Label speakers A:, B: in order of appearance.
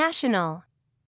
A: National.